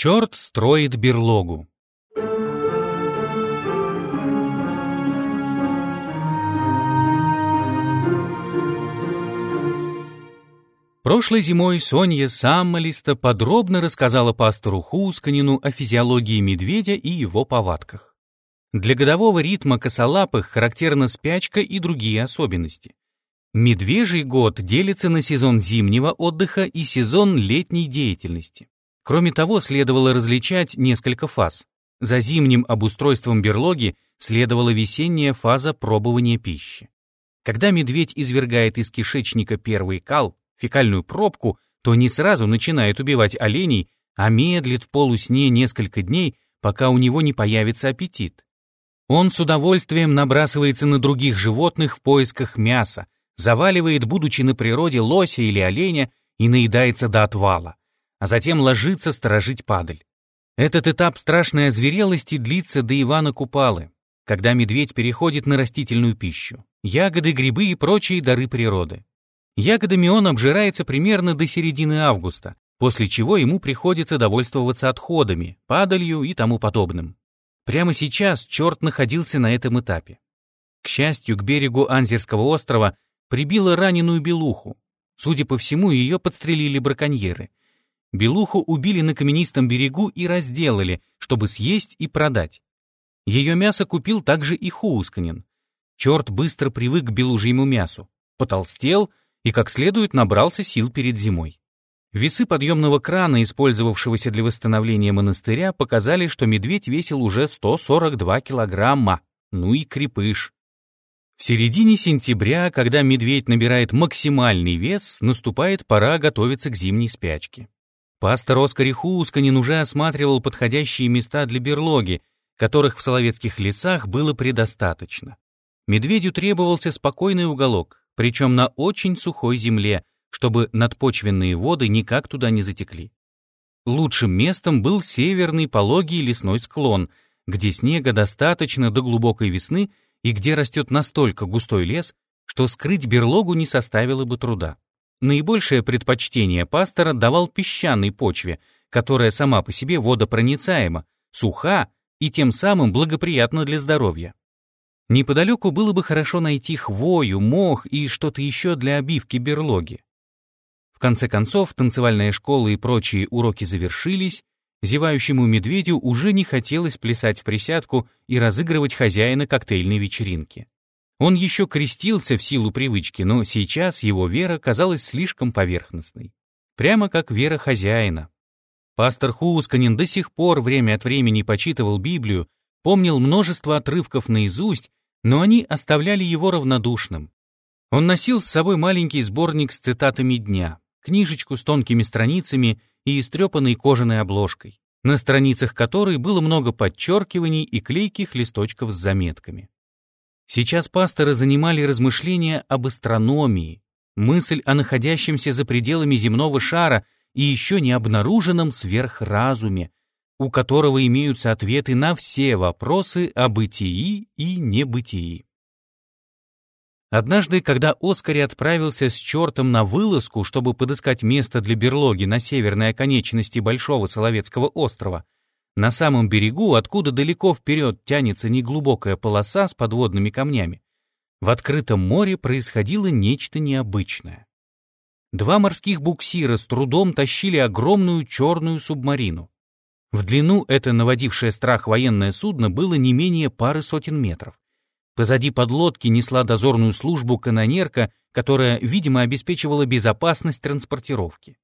Черт строит берлогу. Прошлой зимой Сонья Саммолиста подробно рассказала пастору Хусканину о физиологии медведя и его повадках. Для годового ритма косолапых характерна спячка и другие особенности. Медвежий год делится на сезон зимнего отдыха и сезон летней деятельности. Кроме того, следовало различать несколько фаз. За зимним обустройством берлоги следовала весенняя фаза пробования пищи. Когда медведь извергает из кишечника первый кал, фекальную пробку, то не сразу начинает убивать оленей, а медлит в полусне несколько дней, пока у него не появится аппетит. Он с удовольствием набрасывается на других животных в поисках мяса, заваливает, будучи на природе, лося или оленя и наедается до отвала, а затем ложится сторожить падаль. Этот этап страшной озверелости длится до Ивана Купалы, когда медведь переходит на растительную пищу, ягоды, грибы и прочие дары природы. Ягодами он обжирается примерно до середины августа, после чего ему приходится довольствоваться отходами, падалью и тому подобным. Прямо сейчас черт находился на этом этапе. К счастью, к берегу Анзерского острова прибила раненую белуху. Судя по всему, ее подстрелили браконьеры. Белуху убили на каменистом берегу и разделали, чтобы съесть и продать. Ее мясо купил также и Хуусканин. Черт быстро привык к белужьему мясу, потолстел и как следует набрался сил перед зимой. Весы подъемного крана, использовавшегося для восстановления монастыря, показали, что медведь весил уже 142 килограмма. Ну и крепыш. В середине сентября, когда медведь набирает максимальный вес, наступает пора готовиться к зимней спячке. Пастор Оскар Хусканин уже осматривал подходящие места для берлоги, которых в Соловецких лесах было предостаточно. Медведю требовался спокойный уголок, причем на очень сухой земле, чтобы надпочвенные воды никак туда не затекли. Лучшим местом был северный пологий лесной склон, где снега достаточно до глубокой весны и где растет настолько густой лес, что скрыть берлогу не составило бы труда. Наибольшее предпочтение пастора давал песчаной почве, которая сама по себе водопроницаема, суха и тем самым благоприятна для здоровья. Неподалеку было бы хорошо найти хвою, мох и что-то еще для обивки берлоги. В конце концов, танцевальная школа и прочие уроки завершились, зевающему медведю уже не хотелось плясать в присядку и разыгрывать хозяина коктейльной вечеринки. Он еще крестился в силу привычки, но сейчас его вера казалась слишком поверхностной. Прямо как вера хозяина. Пастор Хуусканин до сих пор время от времени почитывал Библию, помнил множество отрывков наизусть, но они оставляли его равнодушным. Он носил с собой маленький сборник с цитатами дня, книжечку с тонкими страницами и истрепанной кожаной обложкой, на страницах которой было много подчеркиваний и клейких листочков с заметками. Сейчас пастора занимали размышления об астрономии, мысль о находящемся за пределами земного шара и еще не обнаруженном сверхразуме, у которого имеются ответы на все вопросы о бытии и небытии. Однажды, когда Оскари отправился с чертом на вылазку, чтобы подыскать место для берлоги на северной оконечности Большого Соловецкого острова, на самом берегу, откуда далеко вперед тянется неглубокая полоса с подводными камнями, в открытом море происходило нечто необычное. Два морских буксира с трудом тащили огромную черную субмарину. В длину это наводившее страх военное судно было не менее пары сотен метров. Позади подлодки несла дозорную службу канонерка, которая, видимо, обеспечивала безопасность транспортировки.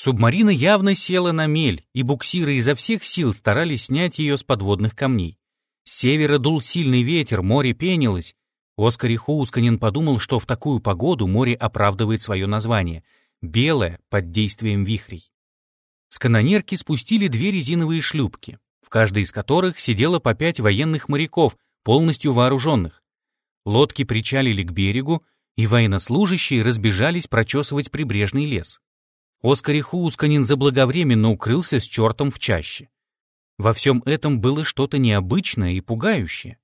Субмарина явно села на мель, и буксиры изо всех сил старались снять ее с подводных камней. С севера дул сильный ветер, море пенилось. Оскар Хусканин подумал, что в такую погоду море оправдывает свое название — белое под действием вихрей. С канонерки спустили две резиновые шлюпки, в каждой из которых сидело по пять военных моряков — полностью вооруженных. Лодки причалили к берегу, и военнослужащие разбежались прочесывать прибрежный лес. Оскар Хусканин заблаговременно укрылся с чертом в чаще. Во всем этом было что-то необычное и пугающее.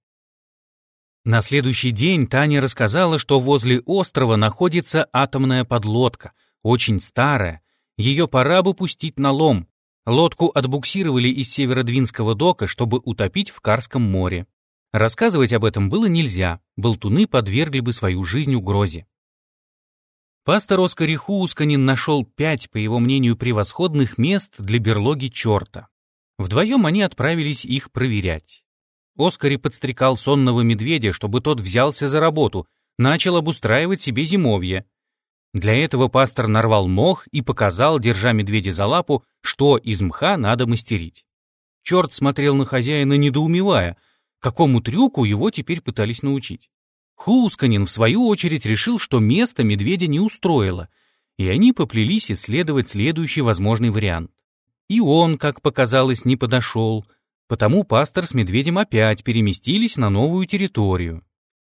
На следующий день Таня рассказала, что возле острова находится атомная подлодка, очень старая. Ее пора бы пустить на лом. Лодку отбуксировали из Северодвинского дока, чтобы утопить в Карском море. Рассказывать об этом было нельзя, болтуны подвергли бы свою жизнь угрозе. Пастор Оскар Хусканин нашел пять, по его мнению, превосходных мест для берлоги черта. Вдвоем они отправились их проверять. Оскари подстрекал сонного медведя, чтобы тот взялся за работу, начал обустраивать себе зимовье. Для этого пастор нарвал мох и показал, держа медведя за лапу, что из мха надо мастерить. Черт смотрел на хозяина, недоумевая — какому трюку его теперь пытались научить. Хусканин, в свою очередь, решил, что место медведя не устроило, и они поплелись исследовать следующий возможный вариант. И он, как показалось, не подошел, потому пастор с медведем опять переместились на новую территорию.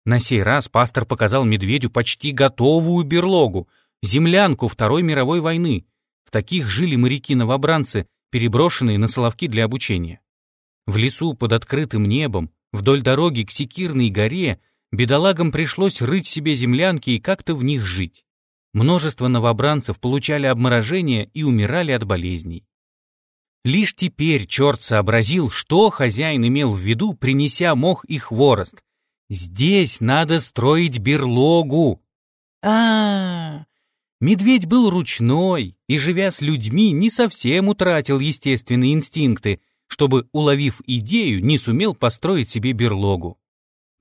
На сей раз пастор показал медведю почти готовую берлогу, землянку Второй мировой войны. В таких жили моряки-новобранцы, переброшенные на Соловки для обучения. В лесу под открытым небом, Вдоль дороги к Секирной горе бедолагам пришлось рыть себе землянки и как-то в них жить. Множество новобранцев получали обморожение и умирали от болезней. Лишь теперь черт сообразил, что хозяин имел в виду, принеся мох и хворост. Здесь надо строить берлогу. А, -а, а Медведь был ручной и, живя с людьми, не совсем утратил естественные инстинкты, чтобы, уловив идею, не сумел построить себе берлогу.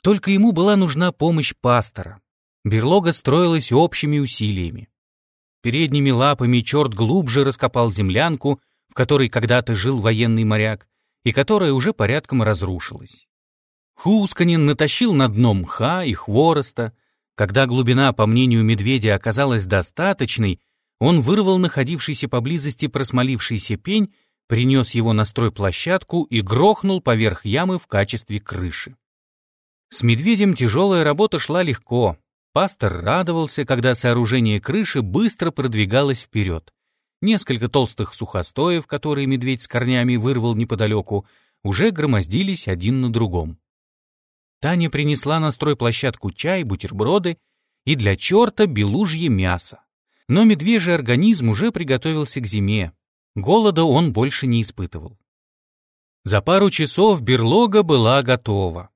Только ему была нужна помощь пастора. Берлога строилась общими усилиями. Передними лапами черт глубже раскопал землянку, в которой когда-то жил военный моряк, и которая уже порядком разрушилась. Хусканин натащил на дно мха и хвороста. Когда глубина, по мнению медведя, оказалась достаточной, он вырвал находившийся поблизости просмолившийся пень принес его на стройплощадку и грохнул поверх ямы в качестве крыши. С медведем тяжелая работа шла легко. Пастор радовался, когда сооружение крыши быстро продвигалось вперед. Несколько толстых сухостоев, которые медведь с корнями вырвал неподалеку, уже громоздились один на другом. Таня принесла на стройплощадку чай, бутерброды и для черта белужье мясо. Но медвежий организм уже приготовился к зиме, Голода он больше не испытывал. За пару часов берлога была готова.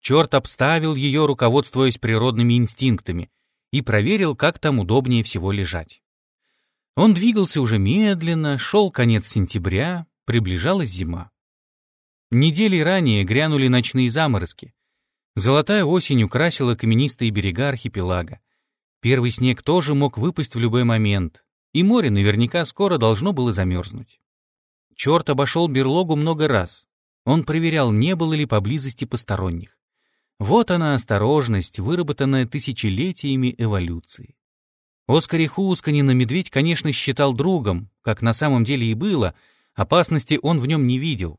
Черт обставил ее, руководствуясь природными инстинктами, и проверил, как там удобнее всего лежать. Он двигался уже медленно, шел конец сентября, приближалась зима. Недели ранее грянули ночные заморозки. Золотая осень украсила каменистые берега архипелага. Первый снег тоже мог выпасть в любой момент, и море наверняка скоро должно было замерзнуть. Черт обошел берлогу много раз. Он проверял, не было ли поблизости посторонних. Вот она осторожность, выработанная тысячелетиями эволюции. Оскари Хусканина медведь, конечно, считал другом, как на самом деле и было, опасности он в нем не видел.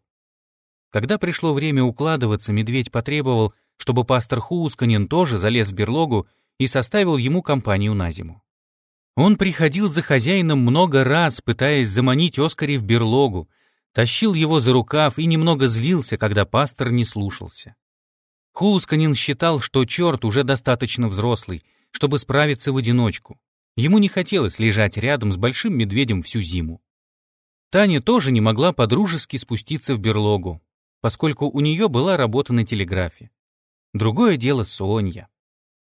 Когда пришло время укладываться, медведь потребовал, чтобы пастор Хусканин тоже залез в берлогу и составил ему компанию на зиму. Он приходил за хозяином много раз, пытаясь заманить Оскари в берлогу, тащил его за рукав и немного злился, когда пастор не слушался. Хусканин считал, что черт уже достаточно взрослый, чтобы справиться в одиночку. Ему не хотелось лежать рядом с большим медведем всю зиму. Таня тоже не могла подружески спуститься в берлогу, поскольку у нее была работа на телеграфе. Другое дело Соня.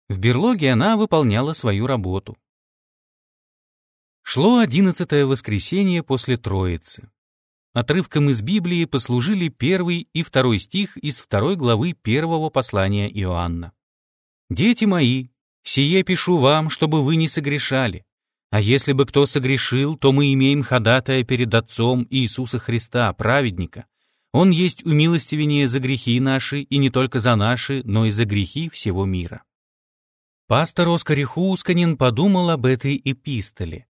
В берлоге она выполняла свою работу. Шло одиннадцатое воскресенье после Троицы. Отрывком из Библии послужили первый и второй стих из второй главы первого послания Иоанна. «Дети мои, сие пишу вам, чтобы вы не согрешали. А если бы кто согрешил, то мы имеем ходатая перед Отцом Иисуса Христа, праведника. Он есть умилостивение за грехи наши, и не только за наши, но и за грехи всего мира». Пастор Оскар Хусканин подумал об этой эпистоле.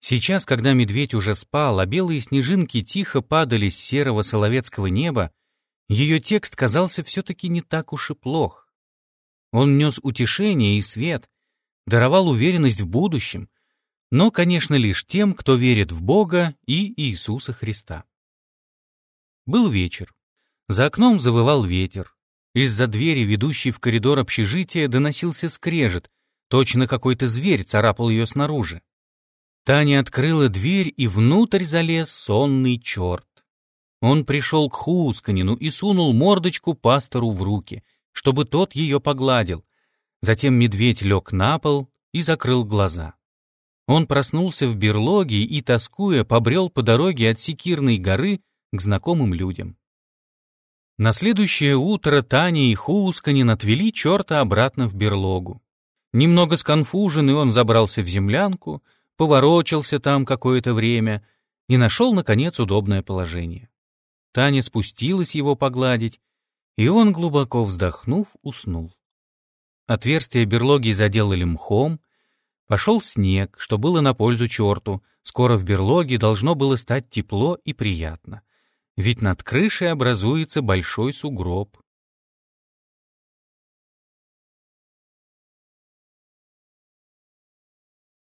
Сейчас, когда медведь уже спал, а белые снежинки тихо падали с серого соловецкого неба, ее текст казался все-таки не так уж и плох. Он нес утешение и свет, даровал уверенность в будущем, но, конечно, лишь тем, кто верит в Бога и Иисуса Христа. Был вечер. За окном завывал ветер. Из-за двери, ведущей в коридор общежития, доносился скрежет. Точно какой-то зверь царапал ее снаружи. Таня открыла дверь, и внутрь залез сонный черт. Он пришел к Хусканину и сунул мордочку пастору в руки, чтобы тот ее погладил. Затем медведь лег на пол и закрыл глаза. Он проснулся в берлоге и, тоскуя, побрел по дороге от Секирной горы к знакомым людям. На следующее утро Таня и Хусканин отвели черта обратно в берлогу. Немного сконфуженный он забрался в землянку, поворочился там какое-то время и нашел, наконец, удобное положение. Таня спустилась его погладить, и он, глубоко вздохнув, уснул. Отверстие берлоги заделали мхом, пошел снег, что было на пользу черту, скоро в берлоге должно было стать тепло и приятно. Ведь над крышей образуется большой сугроб.